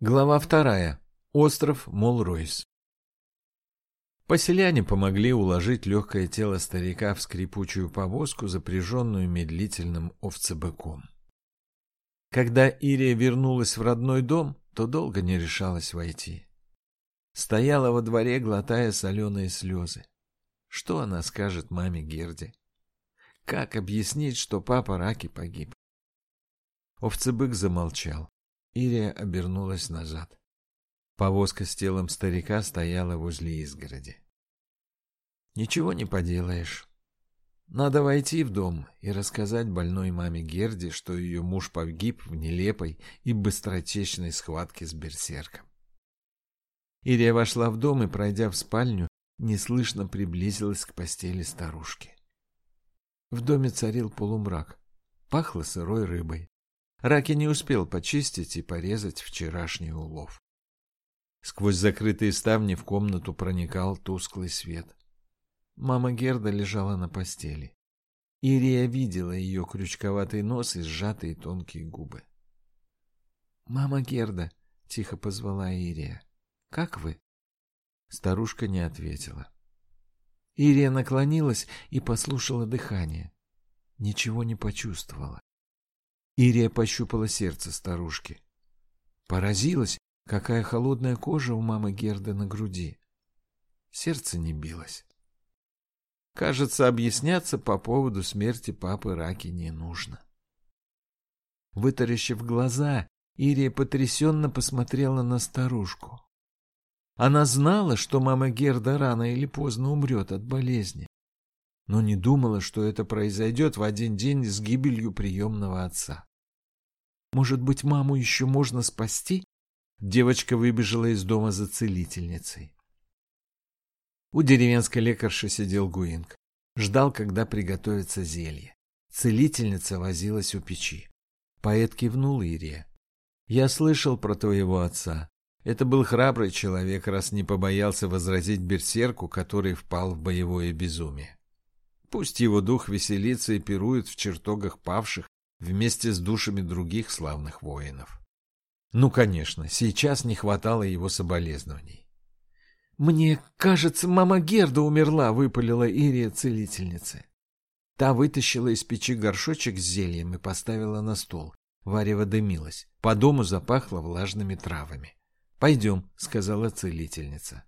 Глава вторая. Остров Молройс. Поселяне помогли уложить легкое тело старика в скрипучую повозку, запряженную медлительным овцебыком. Когда Ирия вернулась в родной дом, то долго не решалась войти. Стояла во дворе, глотая соленые слезы. Что она скажет маме Герде? Как объяснить, что папа Раки погиб? Овцебык замолчал. Ирия обернулась назад. Повозка с телом старика стояла возле изгороди. Ничего не поделаешь. Надо войти в дом и рассказать больной маме Герде, что ее муж погиб в нелепой и быстротечной схватке с берсерком. Ирия вошла в дом и, пройдя в спальню, неслышно приблизилась к постели старушки. В доме царил полумрак. Пахло сырой рыбой. Раки не успел почистить и порезать вчерашний улов. Сквозь закрытые ставни в комнату проникал тусклый свет. Мама Герда лежала на постели. Ирия видела ее крючковатый нос и сжатые тонкие губы. «Мама Герда!» — тихо позвала Ирия. «Как вы?» Старушка не ответила. Ирия наклонилась и послушала дыхание. Ничего не почувствовала. Ирия пощупала сердце старушки. Поразилась, какая холодная кожа у мамы Герды на груди. Сердце не билось. Кажется, объясняться по поводу смерти папы Раки не нужно. Вытаращив глаза, Ирия потрясенно посмотрела на старушку. Она знала, что мама Герда рано или поздно умрет от болезни, но не думала, что это произойдет в один день с гибелью приемного отца. Может быть, маму еще можно спасти? Девочка выбежала из дома за целительницей. У деревенской лекарши сидел Гуинг. Ждал, когда приготовится зелье. Целительница возилась у печи. Поэт кивнул Ире. «Я слышал про твоего отца. Это был храбрый человек, раз не побоялся возразить берсерку, который впал в боевое безумие. Пусть его дух веселится и пирует в чертогах павших, вместе с душами других славных воинов. Ну, конечно, сейчас не хватало его соболезнований. «Мне кажется, мама Герда умерла», — выпалила Ирия целительницы. Та вытащила из печи горшочек с зельем и поставила на стол. Варево дымилась. По дому запахло влажными травами. «Пойдем», — сказала целительница.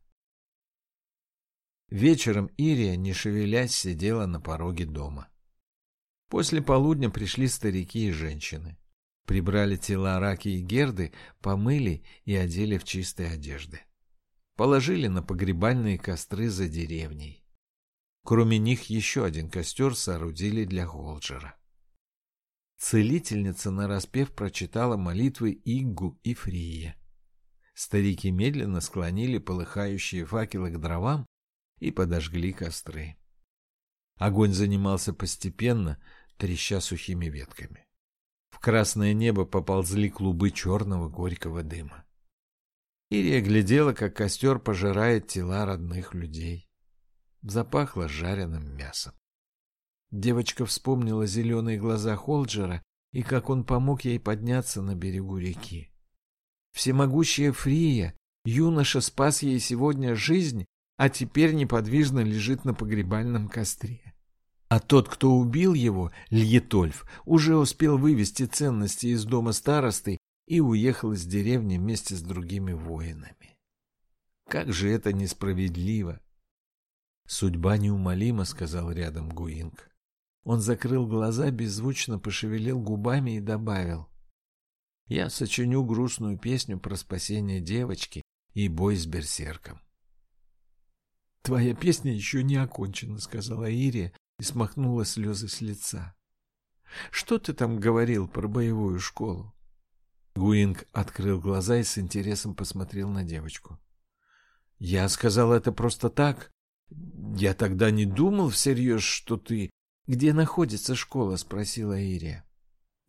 Вечером Ирия, не шевелясь, сидела на пороге дома. После полудня пришли старики и женщины. Прибрали тела Раки и Герды, помыли и одели в чистые одежды. Положили на погребальные костры за деревней. Кроме них еще один костер соорудили для Холджера. Целительница нараспев прочитала молитвы Иггу и Фрие. Старики медленно склонили полыхающие факелы к дровам и подожгли костры. Огонь занимался постепенно, треща сухими ветками. В красное небо поползли клубы черного горького дыма. Ирия глядела, как костер пожирает тела родных людей. Запахло жареным мясом. Девочка вспомнила зеленые глаза Холджера и как он помог ей подняться на берегу реки. Всемогущая Фрия, юноша спас ей сегодня жизнь, а теперь неподвижно лежит на погребальном костре. А тот, кто убил его, Льетольф, уже успел вывести ценности из дома старосты и уехал из деревни вместе с другими воинами. Как же это несправедливо! Судьба неумолима, сказал рядом Гуинг. Он закрыл глаза, беззвучно пошевелил губами и добавил. Я сочиню грустную песню про спасение девочки и бой с берсерком. Твоя песня еще не окончена, сказала Ирия, и смахнула слезы с лица. «Что ты там говорил про боевую школу?» Гуинг открыл глаза и с интересом посмотрел на девочку. «Я сказал это просто так. Я тогда не думал всерьез, что ты...» «Где находится школа?» — спросила Ирия.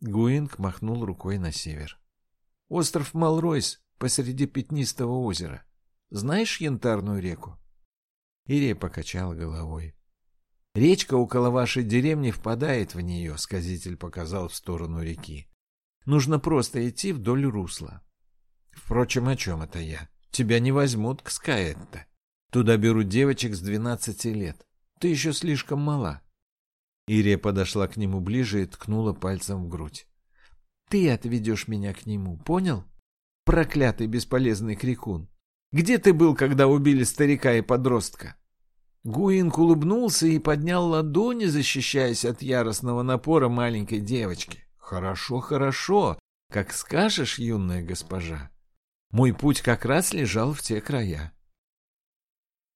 Гуинг махнул рукой на север. «Остров Малройс посреди Пятнистого озера. Знаешь Янтарную реку?» Ирия покачала головой. Речка около вашей деревни впадает в нее, сказитель показал в сторону реки. Нужно просто идти вдоль русла. Впрочем, о чем это я? Тебя не возьмут к Скаэтто. Туда берут девочек с двенадцати лет. Ты еще слишком мала. Ирия подошла к нему ближе и ткнула пальцем в грудь. Ты отведешь меня к нему, понял? Проклятый бесполезный крикун. Где ты был, когда убили старика и подростка? Гуинг улыбнулся и поднял ладони, защищаясь от яростного напора маленькой девочки. «Хорошо, хорошо, как скажешь, юная госпожа. Мой путь как раз лежал в те края».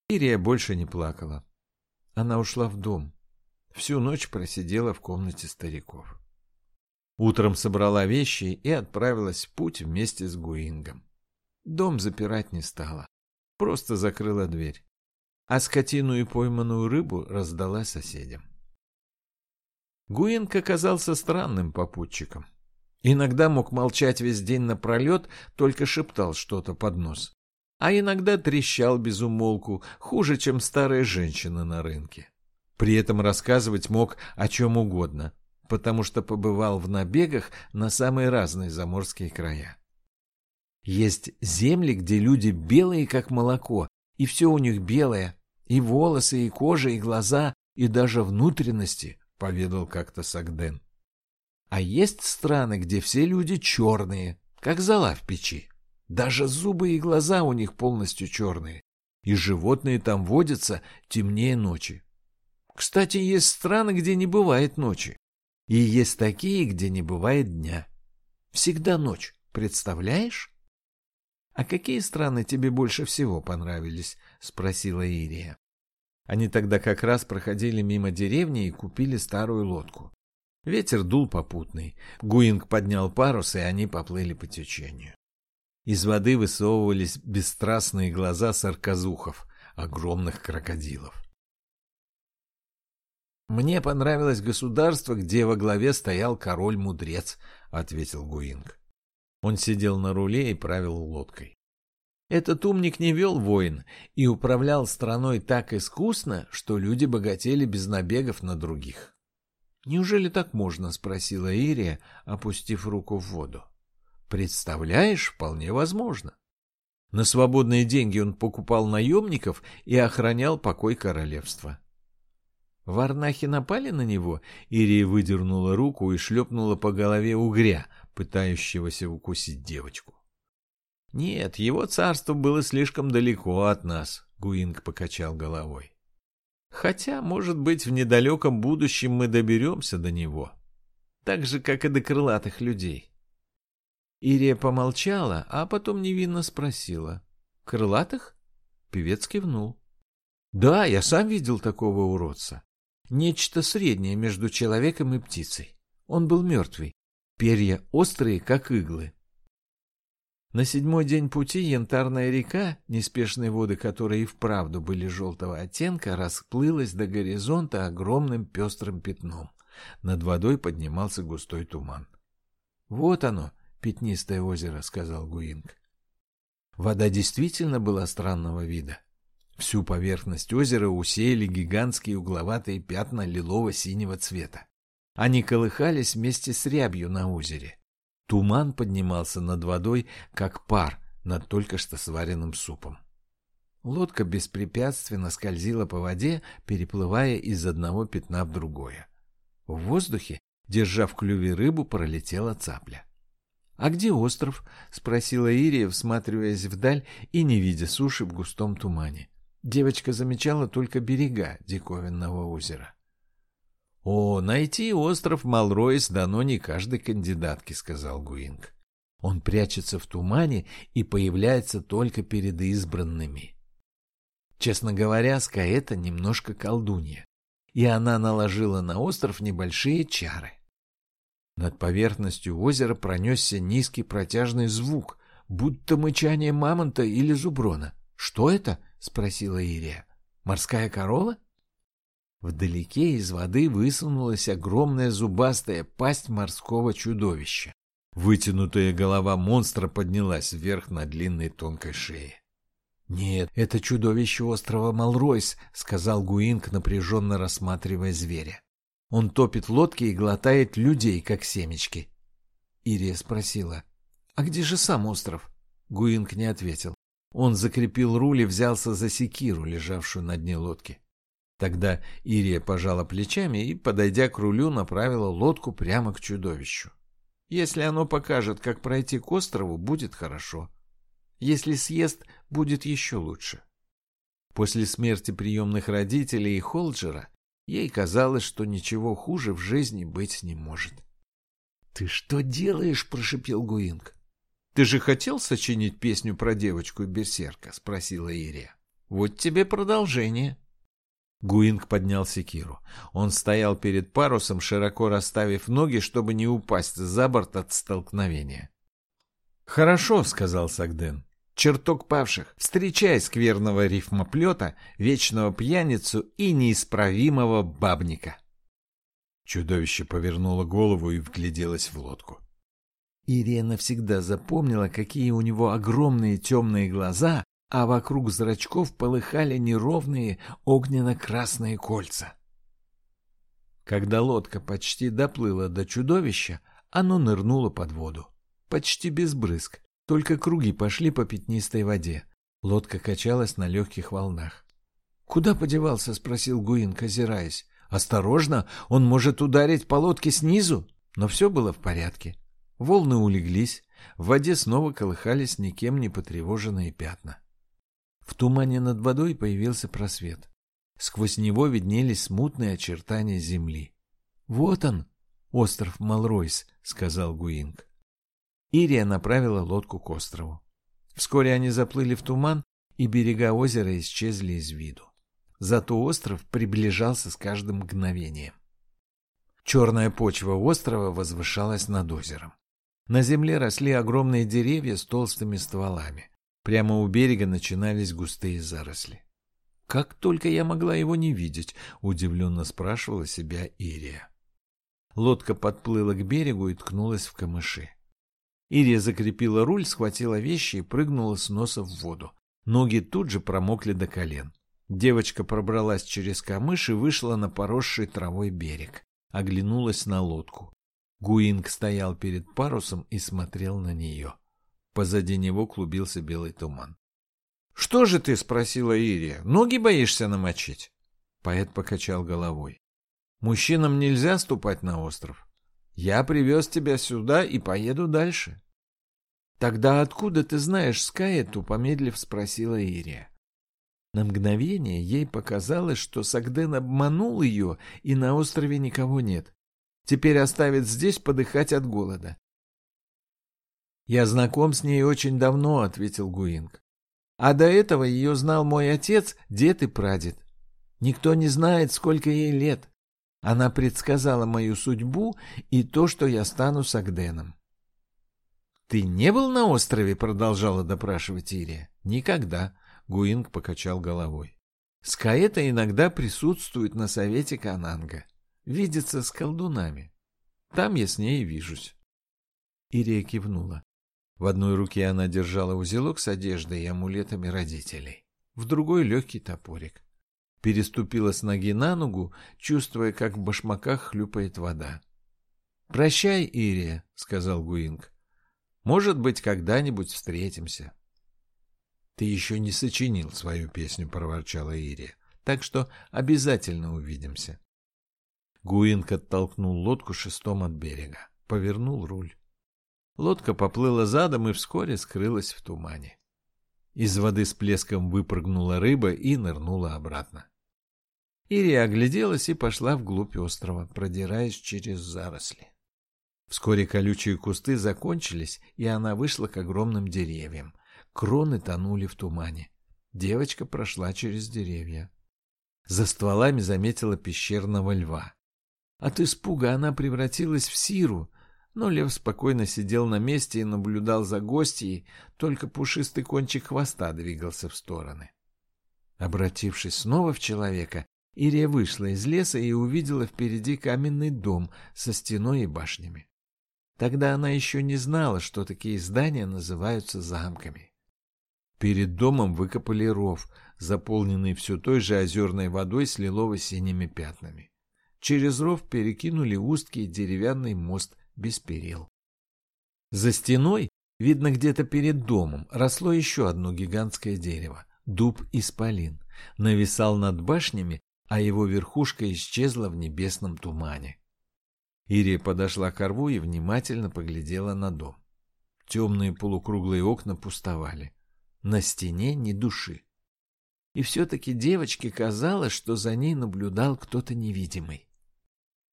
Ирия больше не плакала. Она ушла в дом. Всю ночь просидела в комнате стариков. Утром собрала вещи и отправилась в путь вместе с Гуингом. Дом запирать не стала, просто закрыла дверь а скотину и пойманную рыбу раздала соседям. Гуинг оказался странным попутчиком. Иногда мог молчать весь день напролет, только шептал что-то под нос. А иногда трещал без умолку, хуже, чем старая женщина на рынке. При этом рассказывать мог о чем угодно, потому что побывал в набегах на самые разные заморские края. Есть земли, где люди белые, как молоко, и все у них белое, и волосы, и кожа, и глаза, и даже внутренности, — поведал как-то Сагден. А есть страны, где все люди черные, как зола в печи. Даже зубы и глаза у них полностью черные. И животные там водятся темнее ночи. Кстати, есть страны, где не бывает ночи. И есть такие, где не бывает дня. Всегда ночь, представляешь? «А какие страны тебе больше всего понравились?» — спросила Ирия. Они тогда как раз проходили мимо деревни и купили старую лодку. Ветер дул попутный. Гуинг поднял парус, и они поплыли по течению. Из воды высовывались бесстрастные глаза сарказухов, огромных крокодилов. «Мне понравилось государство, где во главе стоял король-мудрец», — ответил Гуинг. Он сидел на руле и правил лодкой. Этот умник не вел войн и управлял страной так искусно, что люди богатели без набегов на других. «Неужели так можно?» — спросила Ирия, опустив руку в воду. «Представляешь, вполне возможно». На свободные деньги он покупал наемников и охранял покой королевства. Варнахи напали на него, Ирия выдернула руку и шлепнула по голове угря, пытающегося укусить девочку. «Нет, его царство было слишком далеко от нас», — Гуинг покачал головой. «Хотя, может быть, в недалеком будущем мы доберемся до него. Так же, как и до крылатых людей». Ирия помолчала, а потом невинно спросила. «Крылатых?» Певец кивнул. «Да, я сам видел такого уродца. Нечто среднее между человеком и птицей. Он был мертвый. Перья острые, как иглы. На седьмой день пути янтарная река, неспешные воды которой и вправду были желтого оттенка, расплылась до горизонта огромным пестрым пятном. Над водой поднимался густой туман. — Вот оно, пятнистое озеро, — сказал Гуинг. Вода действительно была странного вида. Всю поверхность озера усеяли гигантские угловатые пятна лилово-синего цвета. Они колыхались вместе с рябью на озере. Туман поднимался над водой, как пар над только что сваренным супом. Лодка беспрепятственно скользила по воде, переплывая из одного пятна в другое. В воздухе, держа в клюве рыбу, пролетела цапля. — А где остров? — спросила Ирия, всматриваясь вдаль и не видя суши в густом тумане. Девочка замечала только берега диковинного озера. «О, найти остров Малройс дано не каждой кандидатке», — сказал Гуинг. «Он прячется в тумане и появляется только перед избранными». Честно говоря, Скаэта немножко колдунья, и она наложила на остров небольшие чары. Над поверхностью озера пронесся низкий протяжный звук, будто мычание мамонта или зуброна. «Что это?» — спросила Ирия. «Морская корова?» Вдалеке из воды высунулась огромная зубастая пасть морского чудовища. Вытянутая голова монстра поднялась вверх на длинной тонкой шее. «Нет, это чудовище острова Малройс», — сказал Гуинг, напряженно рассматривая зверя. «Он топит лодки и глотает людей, как семечки». Ирия спросила, «А где же сам остров?» Гуинг не ответил. Он закрепил руль и взялся за секиру, лежавшую на дне лодки. Тогда Ирия пожала плечами и, подойдя к рулю, направила лодку прямо к чудовищу. Если оно покажет, как пройти к острову, будет хорошо. Если съест, будет еще лучше. После смерти приемных родителей и Холджера ей казалось, что ничего хуже в жизни быть не может. — Ты что делаешь? — прошипел Гуинг. — Ты же хотел сочинить песню про девочку и берсерка? — спросила Ирия. — Вот тебе продолжение. Гуинг поднял секиру. Он стоял перед парусом, широко расставив ноги, чтобы не упасть за борт от столкновения. «Хорошо», — сказал Сагден. «Чертог павших, встречай скверного рифмоплета, вечного пьяницу и неисправимого бабника». Чудовище повернуло голову и вгляделось в лодку. Ирия навсегда запомнила, какие у него огромные темные глаза, а вокруг зрачков полыхали неровные огненно-красные кольца. Когда лодка почти доплыла до чудовища, оно нырнуло под воду. Почти без брызг, только круги пошли по пятнистой воде. Лодка качалась на легких волнах. «Куда подевался?» — спросил Гуин, озираясь. «Осторожно, он может ударить по лодке снизу!» Но все было в порядке. Волны улеглись, в воде снова колыхались никем не потревоженные пятна. В тумане над водой появился просвет. Сквозь него виднелись смутные очертания земли. «Вот он, остров Малройс», — сказал Гуинг. Ирия направила лодку к острову. Вскоре они заплыли в туман, и берега озера исчезли из виду. Зато остров приближался с каждым мгновением. Черная почва острова возвышалась над озером. На земле росли огромные деревья с толстыми стволами. Прямо у берега начинались густые заросли. «Как только я могла его не видеть?» — удивленно спрашивала себя Ирия. Лодка подплыла к берегу и ткнулась в камыши. Ирия закрепила руль, схватила вещи и прыгнула с носа в воду. Ноги тут же промокли до колен. Девочка пробралась через камыш и вышла на поросший травой берег. Оглянулась на лодку. Гуинг стоял перед парусом и смотрел на нее. — Позади него клубился белый туман. «Что же ты?» — спросила Ирия. «Ноги боишься намочить?» Поэт покачал головой. «Мужчинам нельзя ступать на остров. Я привез тебя сюда и поеду дальше». «Тогда откуда ты знаешь Скаэту?» — помедлив спросила Ирия. На мгновение ей показалось, что Сагден обманул ее, и на острове никого нет. Теперь оставит здесь подыхать от голода. «Я знаком с ней очень давно», — ответил Гуинг. «А до этого ее знал мой отец, дед и прадед. Никто не знает, сколько ей лет. Она предсказала мою судьбу и то, что я стану Сагденом». «Ты не был на острове?» — продолжала допрашивать Ирия. «Никогда», — Гуинг покачал головой. «Скаэта иногда присутствует на совете Кананга. Видится с колдунами. Там я с ней вижусь». Ирия кивнула. В одной руке она держала узелок с одеждой и амулетами родителей, в другой — легкий топорик. Переступила с ноги на ногу, чувствуя, как в башмаках хлюпает вода. «Прощай, Ирия», — сказал Гуинг. «Может быть, когда-нибудь встретимся». «Ты еще не сочинил свою песню», — проворчала Ирия. «Так что обязательно увидимся». Гуинг оттолкнул лодку шестом от берега, повернул руль. Лодка поплыла задом и вскоре скрылась в тумане. Из воды с плеском выпрыгнула рыба и нырнула обратно. Ирия огляделась и пошла вглубь острова, продираясь через заросли. Вскоре колючие кусты закончились, и она вышла к огромным деревьям. Кроны тонули в тумане. Девочка прошла через деревья. За стволами заметила пещерного льва. От испуга она превратилась в сиру, но лев спокойно сидел на месте и наблюдал за гостьей, только пушистый кончик хвоста двигался в стороны. Обратившись снова в человека, Ирия вышла из леса и увидела впереди каменный дом со стеной и башнями. Тогда она еще не знала, что такие здания называются замками. Перед домом выкопали ров, заполненный все той же озерной водой с лилово-синими пятнами. Через ров перекинули узкий деревянный мост без перил. За стеной Видно, где-то перед домом росло еще одно гигантское дерево — дуб исполин. Нависал над башнями, а его верхушка исчезла в небесном тумане. Ирия подошла к рву и внимательно поглядела на дом. Темные полукруглые окна пустовали. На стене ни души. И все-таки девочке казалось, что за ней наблюдал кто-то невидимый.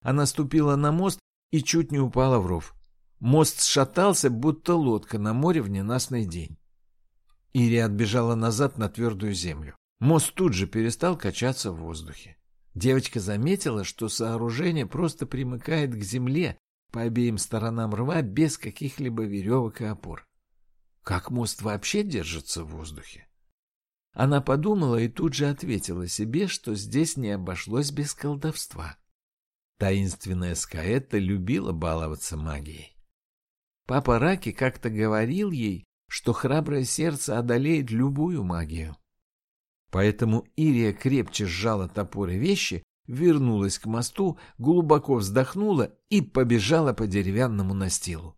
Она ступила на мост и чуть не упала в ров. Мост сшатался, будто лодка на море в ненастный день. Ирия отбежала назад на твердую землю. Мост тут же перестал качаться в воздухе. Девочка заметила, что сооружение просто примыкает к земле по обеим сторонам рва без каких-либо веревок и опор. Как мост вообще держится в воздухе? Она подумала и тут же ответила себе, что здесь не обошлось без колдовства. Таинственная Скаэтта любила баловаться магией. Папа Раки как-то говорил ей, что храброе сердце одолеет любую магию. Поэтому Ирия крепче сжала топор и вещи, вернулась к мосту, глубоко вздохнула и побежала по деревянному настилу.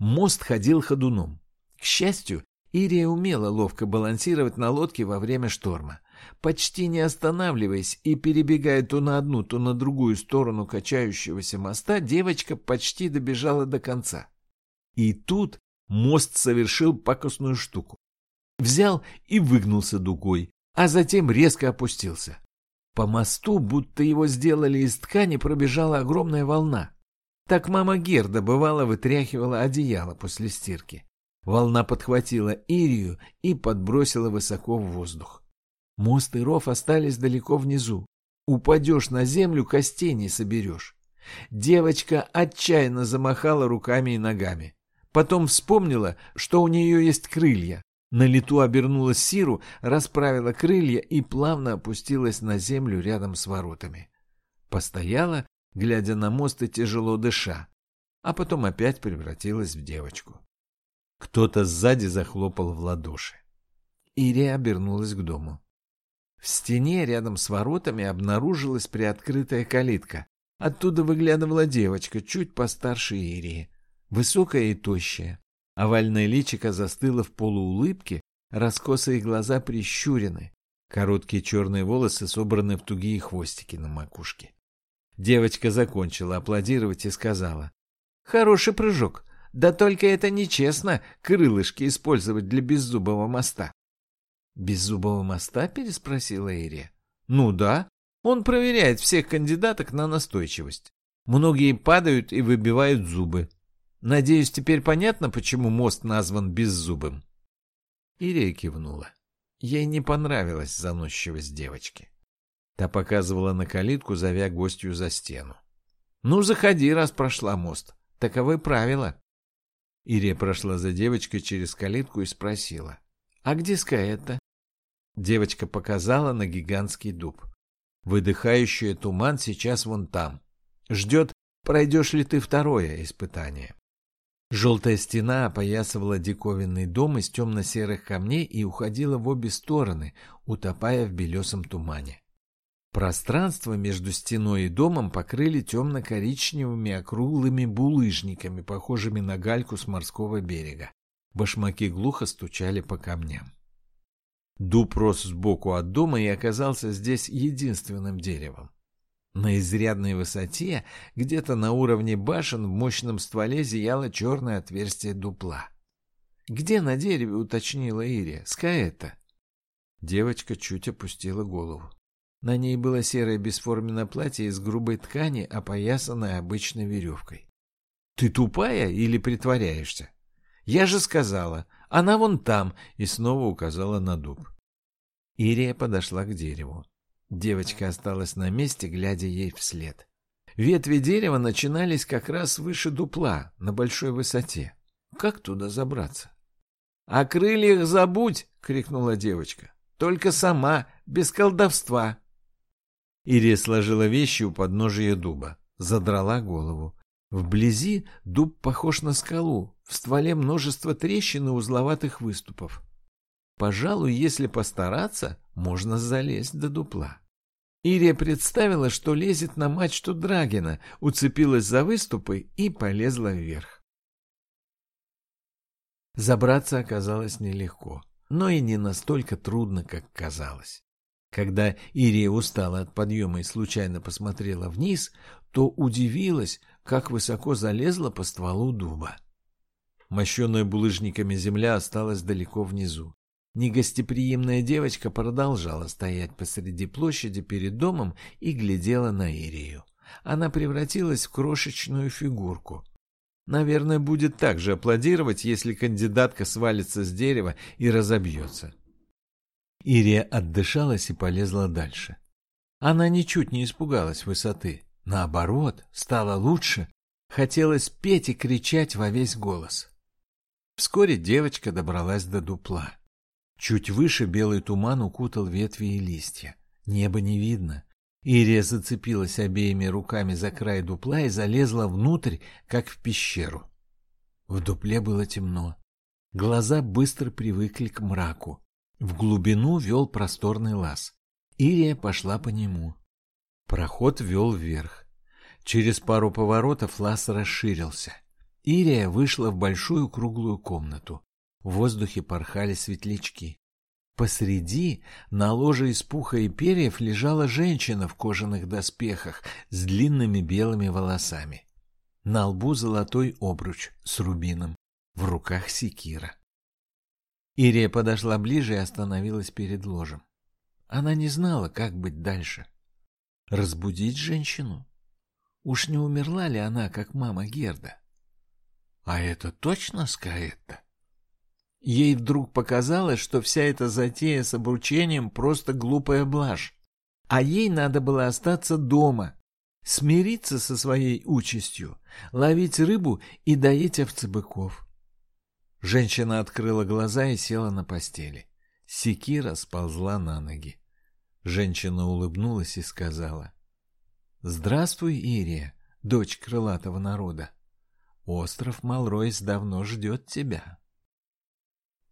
Мост ходил ходуном. К счастью, Ирия умела ловко балансировать на лодке во время шторма. Почти не останавливаясь и перебегая то на одну, то на другую сторону качающегося моста, девочка почти добежала до конца. И тут мост совершил пакостную штуку. Взял и выгнулся дугой, а затем резко опустился. По мосту, будто его сделали из ткани, пробежала огромная волна. Так мама Герда бывало вытряхивала одеяло после стирки. Волна подхватила Ирию и подбросила высоко в воздух. Мост и ров остались далеко внизу. Упадешь на землю, костей не соберешь. Девочка отчаянно замахала руками и ногами. Потом вспомнила, что у нее есть крылья. На лету обернулась Сиру, расправила крылья и плавно опустилась на землю рядом с воротами. Постояла, глядя на мост и тяжело дыша, а потом опять превратилась в девочку. Кто-то сзади захлопал в ладоши. Ирия обернулась к дому. В стене рядом с воротами обнаружилась приоткрытая калитка. Оттуда выглядывала девочка, чуть постарше Ирии, высокая и тощая. Овальное личико застыло в полуулыбке, раскосые глаза прищурены, короткие черные волосы собраны в тугие хвостики на макушке. Девочка закончила аплодировать и сказала. «Хороший прыжок. Да только это нечестно крылышки использовать для беззубого моста». «Беззубого моста?» — переспросила Ирия. «Ну да. Он проверяет всех кандидаток на настойчивость. Многие падают и выбивают зубы. Надеюсь, теперь понятно, почему мост назван Беззубым?» Ирия кивнула. Ей не понравилась заносчивость девочки. Та показывала на калитку, зовя гостью за стену. «Ну, заходи, раз прошла мост. Таковы правила». Ирия прошла за девочкой через калитку и спросила. «А где Скаэта?» Девочка показала на гигантский дуб. «Выдыхающий туман сейчас вон там. Ждет, пройдешь ли ты второе испытание». Желтая стена опоясывала диковинный дом из темно-серых камней и уходила в обе стороны, утопая в белесом тумане. Пространство между стеной и домом покрыли темно-коричневыми округлыми булыжниками, похожими на гальку с морского берега. Башмаки глухо стучали по камням. Дуб рос сбоку от дома и оказался здесь единственным деревом. На изрядной высоте, где-то на уровне башен, в мощном стволе зияло черное отверстие дупла. «Где на дереве?» — уточнила Ирия. «Скаэта». Девочка чуть опустила голову. На ней было серое бесформенное платье из грубой ткани, опоясанное обычной веревкой. «Ты тупая или притворяешься?» «Я же сказала, она вон там!» и снова указала на дуб. Ирия подошла к дереву. Девочка осталась на месте, глядя ей вслед. Ветви дерева начинались как раз выше дупла, на большой высоте. Как туда забраться? — О крыльях забудь! — крикнула девочка. — Только сама, без колдовства. Ирия сложила вещи у подножия дуба, задрала голову. Вблизи дуб похож на скалу, в стволе множество трещин и узловатых выступов. Пожалуй, если постараться, можно залезть до дупла. Ирия представила, что лезет на мачту Драгина, уцепилась за выступы и полезла вверх. Забраться оказалось нелегко, но и не настолько трудно, как казалось. Когда Ирия устала от подъема и случайно посмотрела вниз, то удивилась, как высоко залезла по стволу дуба. Мощенная булыжниками земля осталась далеко внизу. Негостеприимная девочка продолжала стоять посреди площади перед домом и глядела на Ирию. Она превратилась в крошечную фигурку. Наверное, будет так же аплодировать, если кандидатка свалится с дерева и разобьется. Ирия отдышалась и полезла дальше. Она ничуть не испугалась высоты. Наоборот, стало лучше. Хотелось петь и кричать во весь голос. Вскоре девочка добралась до дупла. Чуть выше белый туман укутал ветви и листья. Небо не видно. Ирия зацепилась обеими руками за край дупла и залезла внутрь, как в пещеру. В дупле было темно. Глаза быстро привыкли к мраку. В глубину вел просторный лаз. Ирия пошла по нему. Проход вел вверх. Через пару поворотов лаз расширился. Ирия вышла в большую круглую комнату. В воздухе порхали светлячки. Посреди, на ложе из пуха и перьев, лежала женщина в кожаных доспехах с длинными белыми волосами. На лбу золотой обруч с рубином, в руках секира. Ирия подошла ближе и остановилась перед ложем. Она не знала, как быть дальше. Разбудить женщину? Уж не умерла ли она, как мама Герда? А это точно Скаэтта? Ей вдруг показалось, что вся эта затея с обручением просто глупая блажь. А ей надо было остаться дома, смириться со своей участью, ловить рыбу и доить овцебыков. Женщина открыла глаза и села на постели. Секира сползла на ноги. Женщина улыбнулась и сказала. «Здравствуй, Ирия, дочь крылатого народа. Остров Малройс давно ждет тебя».